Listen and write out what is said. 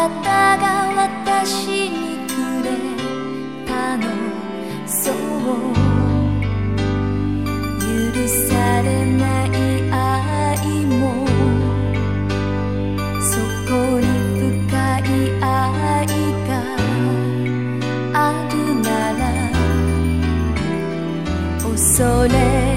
なたが私にくれたのそう許されない愛もそこに深い愛があるなられ